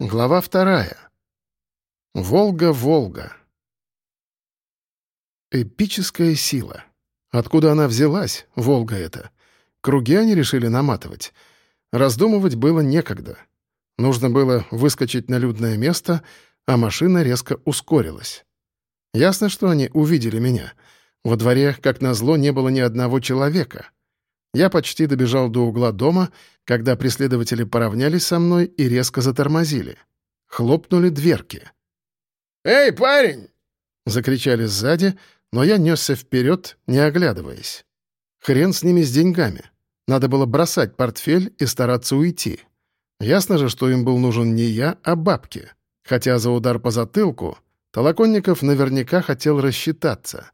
Глава вторая. Волга-Волга. Эпическая сила. Откуда она взялась, Волга эта? Круги они решили наматывать. Раздумывать было некогда. Нужно было выскочить на людное место, а машина резко ускорилась. Ясно, что они увидели меня. Во дворе, как назло, не было ни одного человека. Я почти добежал до угла дома, когда преследователи поравнялись со мной и резко затормозили. Хлопнули дверки. «Эй, парень!» — закричали сзади, но я несся вперед, не оглядываясь. Хрен с ними с деньгами. Надо было бросать портфель и стараться уйти. Ясно же, что им был нужен не я, а бабки. Хотя за удар по затылку Толоконников наверняка хотел рассчитаться.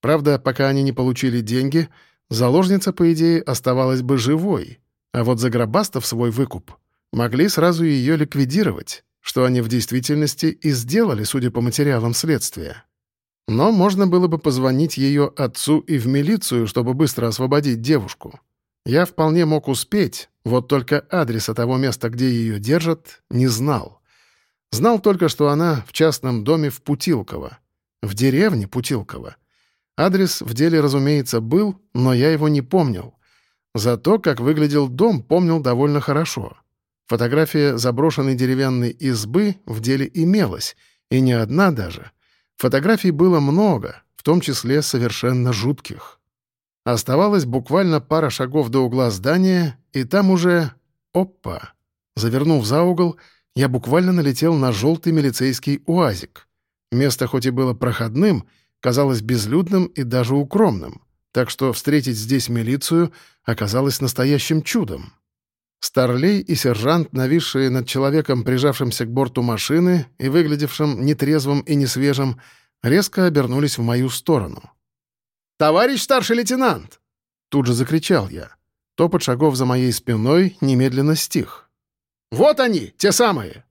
Правда, пока они не получили деньги, заложница, по идее, оставалась бы живой, а вот загробастав свой выкуп, могли сразу ее ликвидировать, что они в действительности и сделали, судя по материалам следствия. Но можно было бы позвонить ее отцу и в милицию, чтобы быстро освободить девушку. Я вполне мог успеть, вот только адреса того места, где ее держат, не знал. Знал только, что она в частном доме в Путилково. В деревне Путилково. Адрес в деле, разумеется, был, но я его не помнил. Зато, как выглядел дом, помнил довольно хорошо. Фотография заброшенной деревянной избы в деле имелась, и не одна даже. Фотографий было много, в том числе совершенно жутких. Оставалось буквально пара шагов до угла здания, и там уже... Опа! Завернув за угол, я буквально налетел на желтый милицейский уазик. Место хоть и было проходным, казалось безлюдным и даже укромным так что встретить здесь милицию оказалось настоящим чудом. Старлей и сержант, нависшие над человеком, прижавшимся к борту машины и выглядевшим нетрезвым и несвежим, резко обернулись в мою сторону. «Товарищ старший лейтенант!» Тут же закричал я. Топот шагов за моей спиной немедленно стих. «Вот они, те самые!»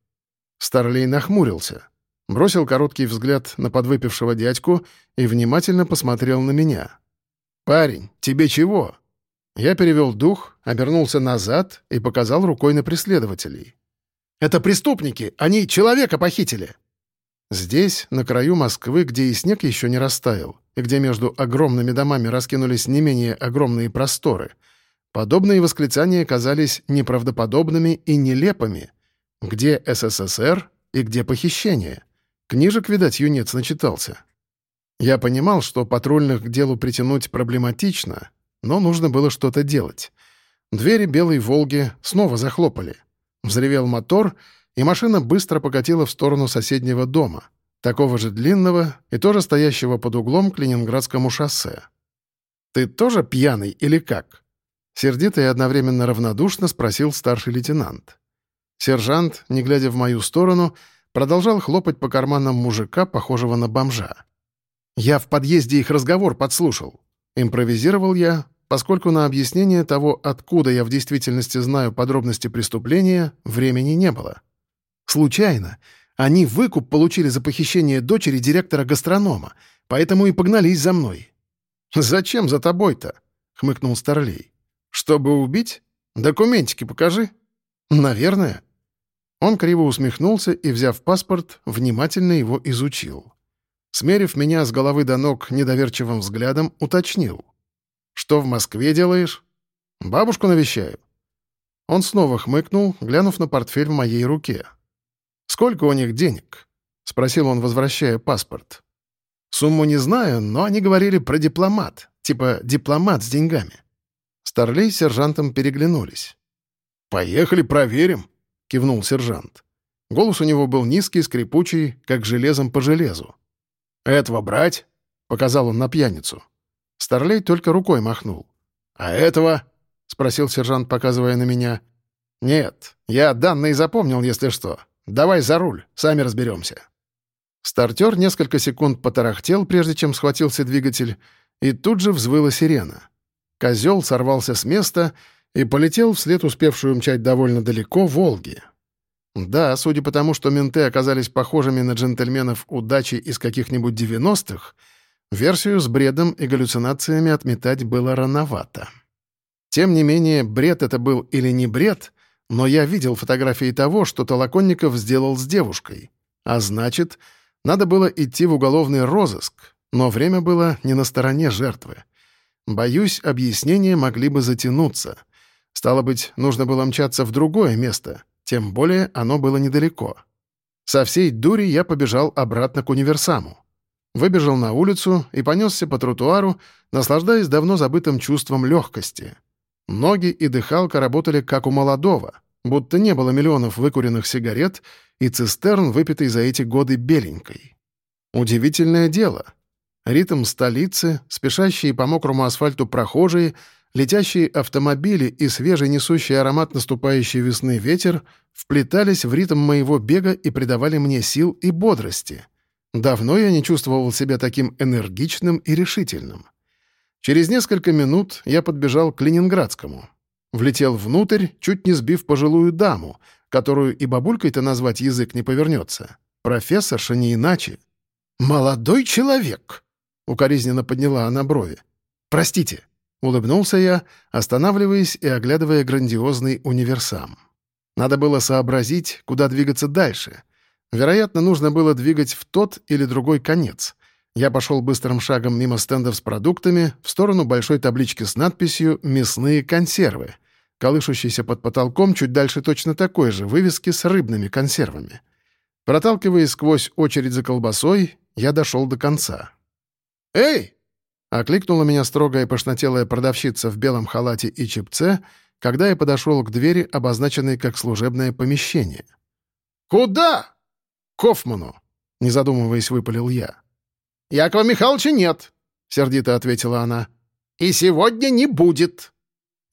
Старлей нахмурился, бросил короткий взгляд на подвыпившего дядьку и внимательно посмотрел на меня. «Парень, тебе чего?» Я перевел дух, обернулся назад и показал рукой на преследователей. «Это преступники! Они человека похитили!» Здесь, на краю Москвы, где и снег еще не растаял, и где между огромными домами раскинулись не менее огромные просторы, подобные восклицания казались неправдоподобными и нелепыми. Где СССР и где похищение? Книжек, видать, юнец начитался. Я понимал, что патрульных к делу притянуть проблематично, но нужно было что-то делать. Двери белой «Волги» снова захлопали. Взревел мотор, и машина быстро покатила в сторону соседнего дома, такого же длинного и тоже стоящего под углом к Ленинградскому шоссе. «Ты тоже пьяный или как?» Сердито и одновременно равнодушно спросил старший лейтенант. Сержант, не глядя в мою сторону, продолжал хлопать по карманам мужика, похожего на бомжа. Я в подъезде их разговор подслушал. Импровизировал я, поскольку на объяснение того, откуда я в действительности знаю подробности преступления, времени не было. Случайно. Они выкуп получили за похищение дочери директора гастронома, поэтому и погнались за мной. «Зачем за тобой-то?» — хмыкнул Старлей. «Чтобы убить? Документики покажи». «Наверное». Он криво усмехнулся и, взяв паспорт, внимательно его изучил. Смерив меня с головы до ног недоверчивым взглядом, уточнил. «Что в Москве делаешь?» «Бабушку навещаю». Он снова хмыкнул, глянув на портфель в моей руке. «Сколько у них денег?» — спросил он, возвращая паспорт. «Сумму не знаю, но они говорили про дипломат, типа дипломат с деньгами». Старлей с сержантом переглянулись. «Поехали проверим», — кивнул сержант. Голос у него был низкий, скрипучий, как железом по железу. «Этого брать?» — показал он на пьяницу. Старлей только рукой махнул. «А этого?» — спросил сержант, показывая на меня. «Нет, я данные запомнил, если что. Давай за руль, сами разберемся». Стартер несколько секунд потарахтел, прежде чем схватился двигатель, и тут же взвыла сирена. Козел сорвался с места и полетел вслед успевшую мчать довольно далеко «Волги». Да, судя по тому, что менты оказались похожими на джентльменов удачи из каких-нибудь 90-х, версию с бредом и галлюцинациями отметать было рановато. Тем не менее, бред это был или не бред, но я видел фотографии того, что Толоконников сделал с девушкой. А значит, надо было идти в уголовный розыск, но время было не на стороне жертвы. Боюсь, объяснения могли бы затянуться. Стало быть, нужно было мчаться в другое место, тем более оно было недалеко. Со всей дури я побежал обратно к универсаму. Выбежал на улицу и понесся по тротуару, наслаждаясь давно забытым чувством легкости — Ноги и дыхалка работали как у молодого, будто не было миллионов выкуренных сигарет и цистерн, выпитой за эти годы беленькой. Удивительное дело. Ритм столицы, спешащие по мокрому асфальту прохожие, летящие автомобили и свежий несущий аромат наступающей весны ветер вплетались в ритм моего бега и придавали мне сил и бодрости. Давно я не чувствовал себя таким энергичным и решительным. Через несколько минут я подбежал к Ленинградскому. Влетел внутрь, чуть не сбив пожилую даму, которую и бабулькой-то назвать язык не повернется. Профессорша не иначе. «Молодой человек!» — укоризненно подняла она брови. «Простите», — улыбнулся я, останавливаясь и оглядывая грандиозный универсам. Надо было сообразить, куда двигаться дальше. Вероятно, нужно было двигать в тот или другой конец. Я пошел быстрым шагом мимо стендов с продуктами в сторону большой таблички с надписью «Мясные консервы», колышущейся под потолком чуть дальше точно такой же вывески с рыбными консервами. Проталкиваясь сквозь очередь за колбасой, я дошел до конца. «Эй!» — окликнула меня строгая пошнотелая продавщица в белом халате и чепце, когда я подошел к двери, обозначенной как служебное помещение. «Куда?» «Кофману», — не задумываясь, выпалил я. «Якова Михайловича нет», — сердито ответила она. «И сегодня не будет».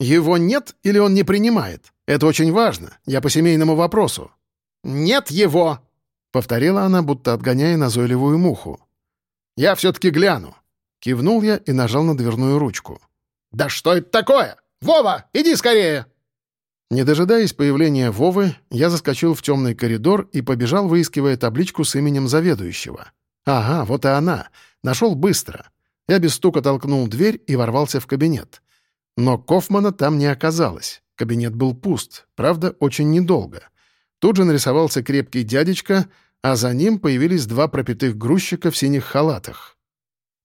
«Его нет или он не принимает? Это очень важно. Я по семейному вопросу». «Нет его», — повторила она, будто отгоняя назойливую муху. «Я все-таки гляну». Кивнул я и нажал на дверную ручку. «Да что это такое? Вова, иди скорее!» Не дожидаясь появления Вовы, я заскочил в темный коридор и побежал, выискивая табличку с именем заведующего. Ага, вот и она. Нашел быстро. Я без стука толкнул дверь и ворвался в кабинет. Но Кофмана там не оказалось. Кабинет был пуст, правда, очень недолго. Тут же нарисовался крепкий дядечка, а за ним появились два пропитых грузчика в синих халатах.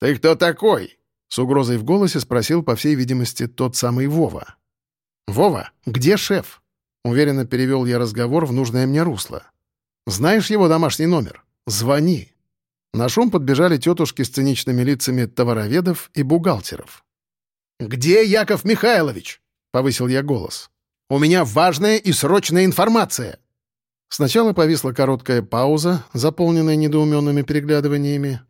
«Ты кто такой?» — с угрозой в голосе спросил, по всей видимости, тот самый Вова. «Вова, где шеф?» — уверенно перевел я разговор в нужное мне русло. «Знаешь его домашний номер? Звони!» На шум подбежали тетушки с циничными лицами товароведов и бухгалтеров. «Где Яков Михайлович?» — повысил я голос. «У меня важная и срочная информация!» Сначала повисла короткая пауза, заполненная недоуменными переглядываниями,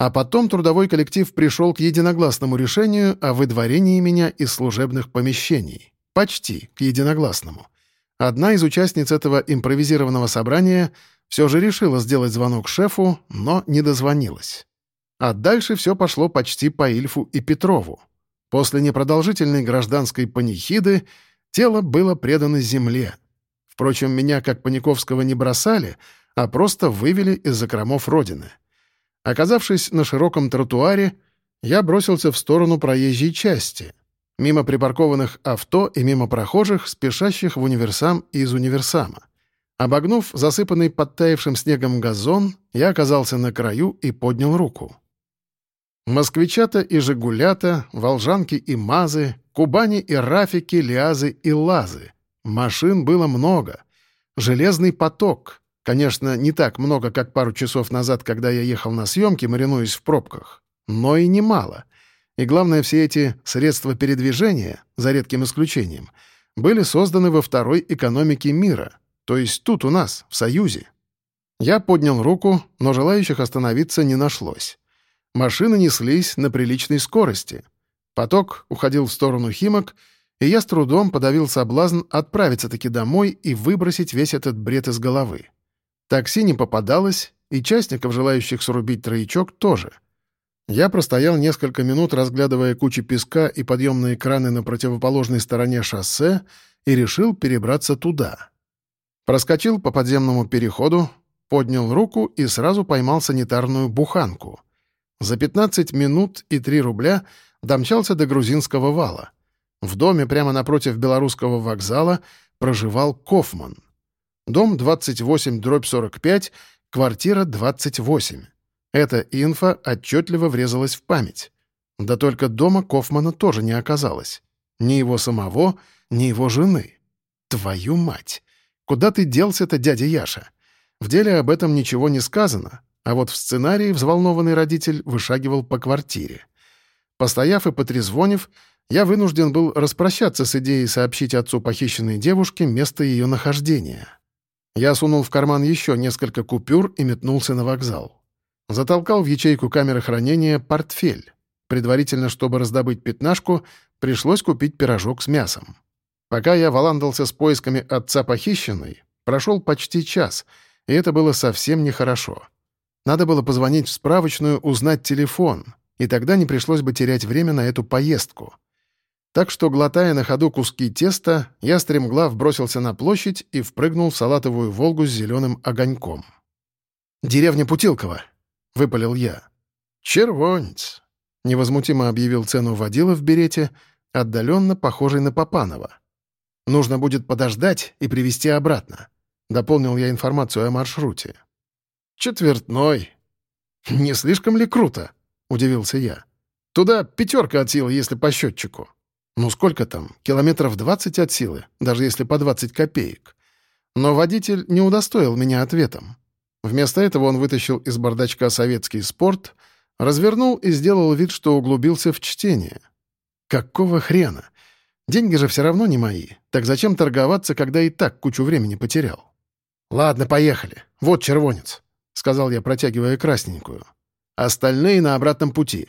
а потом трудовой коллектив пришел к единогласному решению о выдворении меня из служебных помещений. Почти к единогласному. Одна из участниц этого импровизированного собрания все же решила сделать звонок шефу, но не дозвонилась. А дальше все пошло почти по Ильфу и Петрову. После непродолжительной гражданской панихиды тело было предано земле. Впрочем, меня, как Паниковского, не бросали, а просто вывели из закромов родины. Оказавшись на широком тротуаре, я бросился в сторону проезжей части, мимо припаркованных авто и мимо прохожих, спешащих в универсам и из универсама. Обогнув засыпанный подтаявшим снегом газон, я оказался на краю и поднял руку. Москвичата и «Жигулята», «Волжанки» и «Мазы», «Кубани» и «Рафики», «Лиазы» и «Лазы». Машин было много. Железный поток. Конечно, не так много, как пару часов назад, когда я ехал на съемки, маринуясь в пробках. Но и немало. И главное, все эти средства передвижения, за редким исключением, были созданы во второй экономике мира — то есть тут у нас, в Союзе. Я поднял руку, но желающих остановиться не нашлось. Машины неслись на приличной скорости. Поток уходил в сторону Химок, и я с трудом подавил соблазн отправиться-таки домой и выбросить весь этот бред из головы. Такси не попадалось, и частников, желающих срубить троечок, тоже. Я простоял несколько минут, разглядывая кучи песка и подъемные краны на противоположной стороне шоссе, и решил перебраться туда. Проскочил по подземному переходу, поднял руку и сразу поймал санитарную буханку. За 15 минут и 3 рубля домчался до грузинского вала. В доме прямо напротив белорусского вокзала проживал Кофман. Дом 28, дробь 45, квартира 28. Эта инфа отчетливо врезалась в память. Да только дома Кофмана тоже не оказалось. Ни его самого, ни его жены. Твою мать! Куда ты делся-то, дядя Яша? В деле об этом ничего не сказано, а вот в сценарии взволнованный родитель вышагивал по квартире. Постояв и потрезвонив, я вынужден был распрощаться с идеей сообщить отцу похищенной девушке место ее нахождения. Я сунул в карман еще несколько купюр и метнулся на вокзал. Затолкал в ячейку камеры хранения портфель. Предварительно, чтобы раздобыть пятнашку, пришлось купить пирожок с мясом. Пока я валандался с поисками отца похищенной, прошел почти час, и это было совсем нехорошо. Надо было позвонить в справочную, узнать телефон, и тогда не пришлось бы терять время на эту поездку. Так что, глотая на ходу куски теста, я стремглав бросился на площадь и впрыгнул в салатовую «Волгу» с зеленым огоньком. «Деревня Путилково», — выпалил я. «Червонец», — невозмутимо объявил цену водила в берете, отдаленно похожий на Попанова. «Нужно будет подождать и привезти обратно», — дополнил я информацию о маршруте. «Четвертной». «Не слишком ли круто?» — удивился я. «Туда пятерка от силы, если по счетчику». Ну сколько там? Километров 20 от силы, даже если по 20 копеек. Но водитель не удостоил меня ответом. Вместо этого он вытащил из бардачка советский спорт, развернул и сделал вид, что углубился в чтение. Какого хрена? Деньги же все равно не мои. Так зачем торговаться, когда и так кучу времени потерял? «Ладно, поехали. Вот червонец», — сказал я, протягивая красненькую. «Остальные на обратном пути».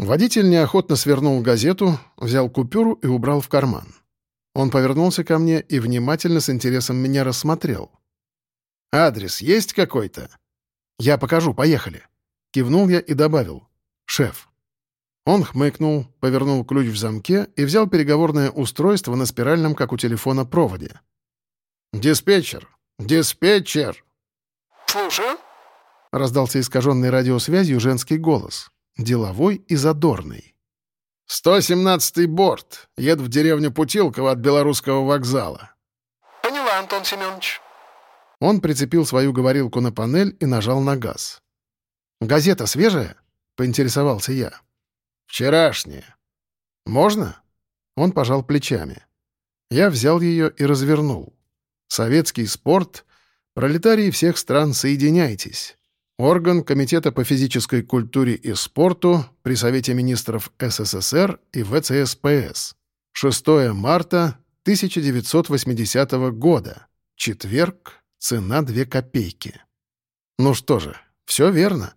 Водитель неохотно свернул газету, взял купюру и убрал в карман. Он повернулся ко мне и внимательно с интересом меня рассмотрел. «Адрес есть какой-то?» «Я покажу, поехали». Кивнул я и добавил. «Шеф». Он хмыкнул, повернул ключ в замке и взял переговорное устройство на спиральном, как у телефона, проводе. «Диспетчер! Диспетчер!» «Слушаю», — раздался искаженный радиосвязью женский голос деловой и задорный. «117-й борт. Еду в деревню Путилково от Белорусского вокзала». «Поняла, Антон Семенович». Он прицепил свою говорилку на панель и нажал на газ. «Газета свежая?» — поинтересовался я. «Вчерашняя». «Можно?» Он пожал плечами. Я взял ее и развернул. «Советский спорт. Пролетарии всех стран, соединяйтесь. Орган Комитета по физической культуре и спорту при Совете министров СССР и ВЦСПС. 6 марта 1980 года. Четверг. Цена 2 копейки. Ну что же, все верно.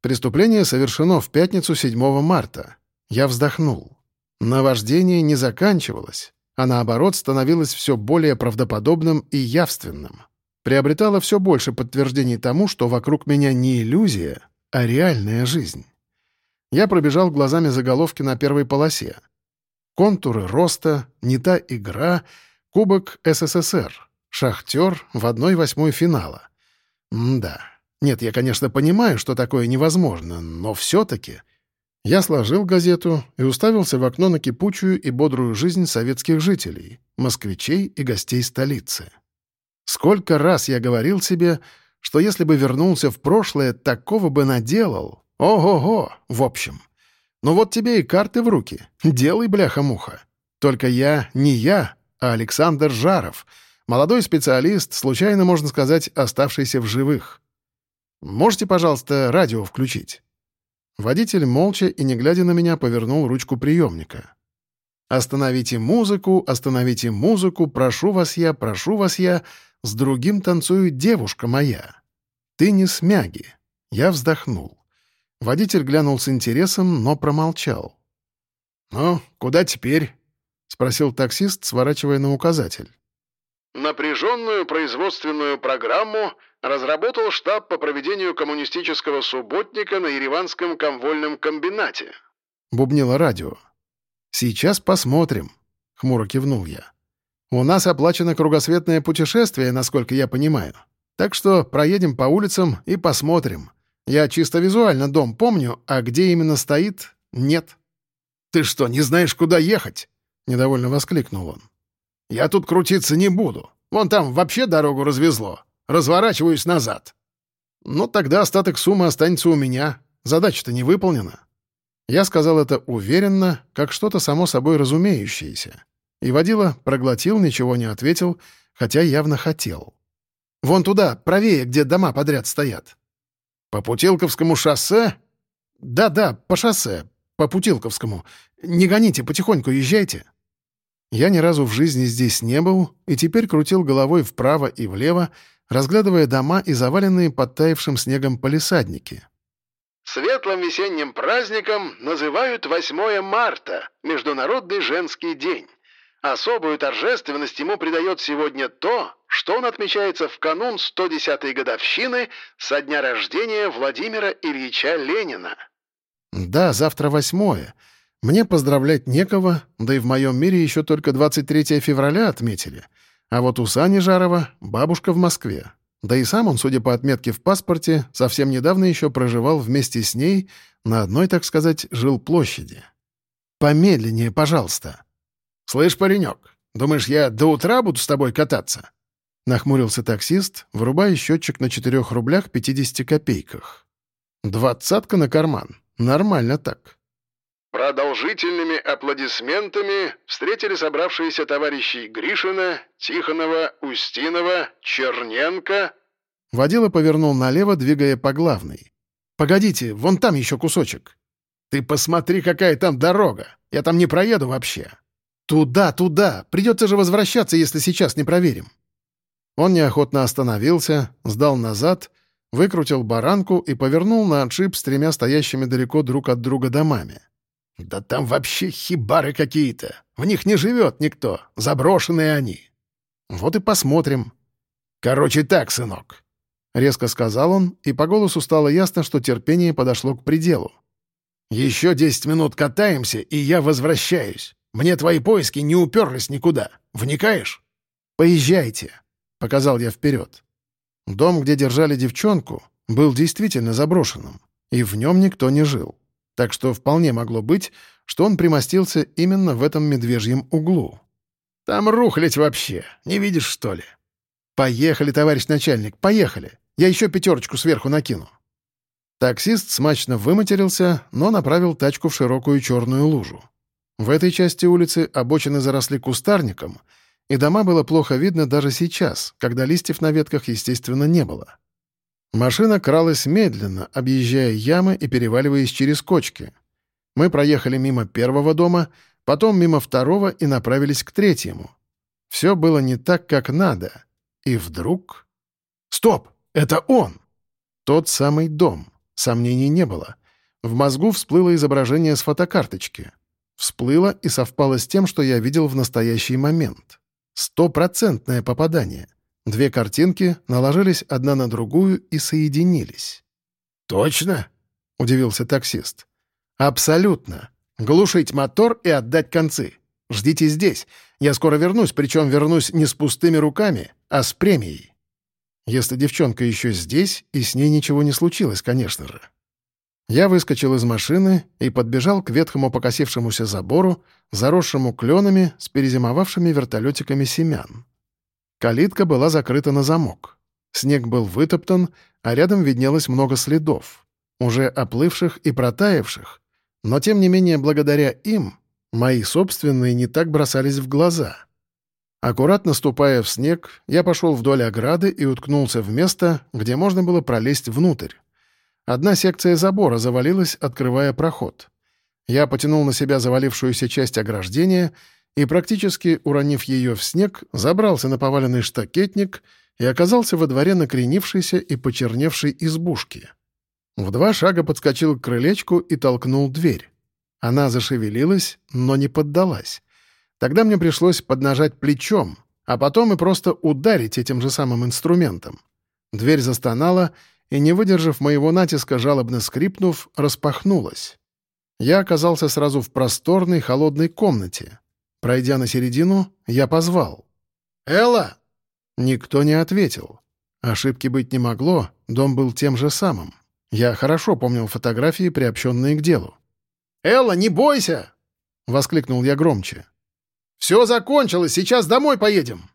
Преступление совершено в пятницу 7 марта. Я вздохнул. Наваждение не заканчивалось, а наоборот становилось все более правдоподобным и явственным приобретала все больше подтверждений тому, что вокруг меня не иллюзия, а реальная жизнь. Я пробежал глазами заголовки на первой полосе. Контуры роста, не та игра, Кубок СССР, Шахтер в 1-8 финала. Да. Нет, я, конечно, понимаю, что такое невозможно, но все-таки... Я сложил газету и уставился в окно на кипучую и бодрую жизнь советских жителей, москвичей и гостей столицы. Сколько раз я говорил себе, что если бы вернулся в прошлое, такого бы наделал. Ого-го, в общем. Ну вот тебе и карты в руки. Делай, бляха-муха. Только я не я, а Александр Жаров, молодой специалист, случайно, можно сказать, оставшийся в живых. Можете, пожалуйста, радио включить?» Водитель молча и, не глядя на меня, повернул ручку приемника. «Остановите музыку, остановите музыку, прошу вас я, прошу вас я», с другим танцует девушка моя. Ты не смяги. Я вздохнул. Водитель глянул с интересом, но промолчал. «Ну, куда теперь?» — спросил таксист, сворачивая на указатель. Напряженную производственную программу разработал штаб по проведению коммунистического субботника на Ереванском комвольном комбинате. Бубнило радио. «Сейчас посмотрим», — хмуро кивнул я. У нас оплачено кругосветное путешествие, насколько я понимаю. Так что проедем по улицам и посмотрим. Я чисто визуально дом помню, а где именно стоит — нет». «Ты что, не знаешь, куда ехать?» — недовольно воскликнул он. Я тут крутиться не буду. Вон там вообще дорогу развезло. Разворачиваюсь назад». «Ну, тогда остаток суммы останется у меня. Задача-то не выполнена». Я сказал это уверенно, как что-то само собой разумеющееся. И водила проглотил, ничего не ответил, хотя явно хотел. «Вон туда, правее, где дома подряд стоят». «По Путилковскому шоссе?» «Да-да, по шоссе, по Путилковскому. Не гоните, потихоньку езжайте». Я ни разу в жизни здесь не был и теперь крутил головой вправо и влево, разглядывая дома и заваленные подтаявшим снегом полисадники. Светлым весенним праздником называют 8 марта, Международный женский день. Особую торжественность ему придает сегодня то, что он отмечается в канун 110-й годовщины со дня рождения Владимира Ильича Ленина. Да, завтра восьмое. Мне поздравлять некого, да и в моем мире еще только 23 февраля отметили. А вот у Сани Жарова бабушка в Москве. Да и сам он, судя по отметке в паспорте, совсем недавно еще проживал вместе с ней на одной, так сказать, жилплощади. «Помедленнее, пожалуйста», «Слышь, паренек, думаешь, я до утра буду с тобой кататься?» Нахмурился таксист, врубая счетчик на 4 рублях 50 копейках. «Двадцатка на карман. Нормально так». Продолжительными аплодисментами встретили собравшиеся товарищи Гришина, Тихонова, Устинова, Черненко. Водила повернул налево, двигая по главной. «Погодите, вон там еще кусочек». «Ты посмотри, какая там дорога! Я там не проеду вообще!» «Туда, туда! Придется же возвращаться, если сейчас не проверим!» Он неохотно остановился, сдал назад, выкрутил баранку и повернул на отшиб с тремя стоящими далеко друг от друга домами. «Да там вообще хибары какие-то! В них не живет никто! Заброшенные они!» «Вот и посмотрим!» «Короче так, сынок!» — резко сказал он, и по голосу стало ясно, что терпение подошло к пределу. «Еще десять минут катаемся, и я возвращаюсь. Мне твои поиски не уперлись никуда. Вникаешь?» «Поезжайте», — показал я вперед. Дом, где держали девчонку, был действительно заброшенным, и в нем никто не жил. Так что вполне могло быть, что он примостился именно в этом медвежьем углу. «Там рухлить вообще. Не видишь, что ли?» «Поехали, товарищ начальник, поехали. Я еще пятерочку сверху накину». Таксист смачно выматерился, но направил тачку в широкую черную лужу. В этой части улицы обочины заросли кустарником, и дома было плохо видно даже сейчас, когда листьев на ветках, естественно, не было. Машина кралась медленно, объезжая ямы и переваливаясь через кочки. Мы проехали мимо первого дома, потом мимо второго и направились к третьему. Все было не так, как надо. И вдруг... «Стоп! Это он!» Тот самый дом. Сомнений не было. В мозгу всплыло изображение с фотокарточки. Всплыло и совпало с тем, что я видел в настоящий момент. Стопроцентное попадание. Две картинки наложились одна на другую и соединились. «Точно?» — удивился таксист. «Абсолютно. Глушить мотор и отдать концы. Ждите здесь. Я скоро вернусь, причем вернусь не с пустыми руками, а с премией. Если девчонка еще здесь, и с ней ничего не случилось, конечно же». Я выскочил из машины и подбежал к ветхому покосившемуся забору, заросшему кленами с перезимовавшими вертолетиками семян. Калитка была закрыта на замок. Снег был вытоптан, а рядом виднелось много следов, уже оплывших и протаявших, но тем не менее благодаря им мои собственные не так бросались в глаза. Аккуратно ступая в снег, я пошел вдоль ограды и уткнулся в место, где можно было пролезть внутрь. Одна секция забора завалилась, открывая проход. Я потянул на себя завалившуюся часть ограждения и, практически уронив ее в снег, забрался на поваленный штакетник и оказался во дворе накренившейся и почерневшей избушки. В два шага подскочил к крылечку и толкнул дверь. Она зашевелилась, но не поддалась. Тогда мне пришлось поднажать плечом, а потом и просто ударить этим же самым инструментом. Дверь застонала, и, не выдержав моего натиска, жалобно скрипнув, распахнулась. Я оказался сразу в просторной, холодной комнате. Пройдя на середину, я позвал. «Элла!» Никто не ответил. Ошибки быть не могло, дом был тем же самым. Я хорошо помнил фотографии, приобщенные к делу. «Элла, не бойся!» — воскликнул я громче. Все закончилось, сейчас домой поедем!»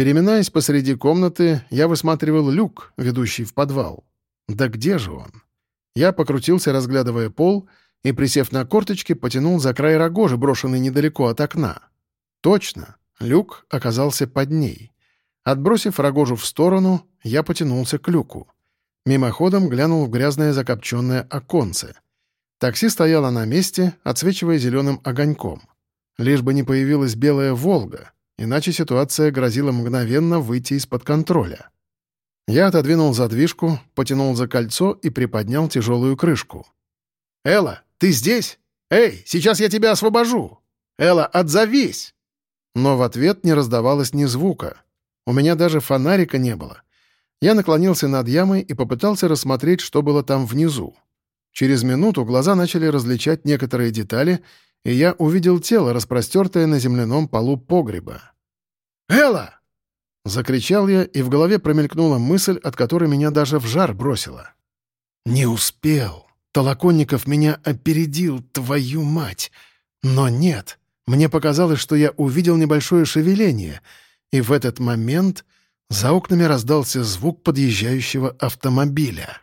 Переминаясь посреди комнаты, я высматривал люк, ведущий в подвал. Да где же он? Я покрутился, разглядывая пол, и, присев на корточки, потянул за край рогожи, брошенный недалеко от окна. Точно, люк оказался под ней. Отбросив рогожу в сторону, я потянулся к люку. Мимоходом глянул в грязное закопченное оконце. Такси стояло на месте, отсвечивая зеленым огоньком. Лишь бы не появилась белая «Волга», иначе ситуация грозила мгновенно выйти из-под контроля. Я отодвинул задвижку, потянул за кольцо и приподнял тяжелую крышку. «Элла, ты здесь? Эй, сейчас я тебя освобожу! Элла, отзовись!» Но в ответ не раздавалось ни звука. У меня даже фонарика не было. Я наклонился над ямой и попытался рассмотреть, что было там внизу. Через минуту глаза начали различать некоторые детали, и я увидел тело, распростертое на земляном полу погреба. «Элла!» — закричал я, и в голове промелькнула мысль, от которой меня даже в жар бросило. «Не успел. Толоконников меня опередил, твою мать. Но нет. Мне показалось, что я увидел небольшое шевеление, и в этот момент за окнами раздался звук подъезжающего автомобиля.